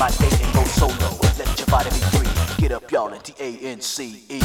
my day and go solo. Let your body be free. Get up, y'all, and D-A-N-C-E.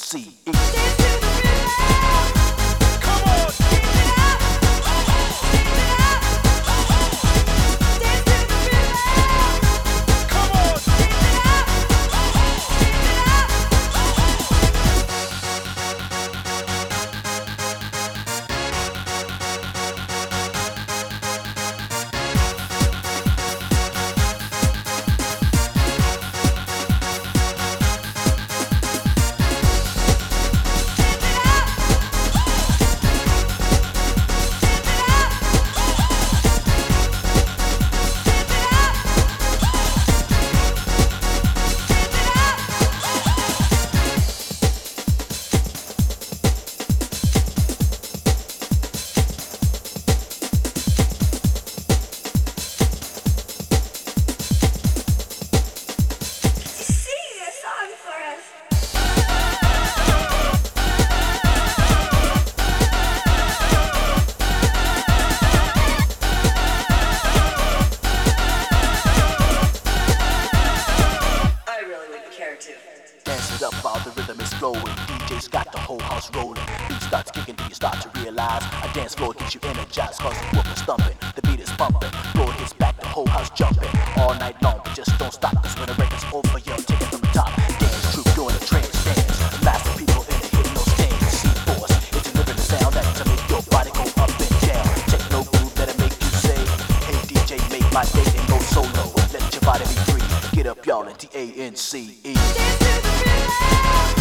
D-A-N-C-E. Got the whole house rolling. Beat starts kicking, do you start to realize? A dance floor gets you energized, cause the whoop is thumping, the beat is bumping. Floor hits back, the whole house jumping. All night long, but just don't stop, cause when the record's over, you'll take it from the top. Dance troupe doing a trance dance. Massive people in the hypno stand. C-Force, it's delivering the sound that to make your body go up and down. Techno groove that'll make you say, Hey DJ, make my day and go solo. Let your body be free. Get up, y'all, and D-A-N-C-E. Dance to the rhythm.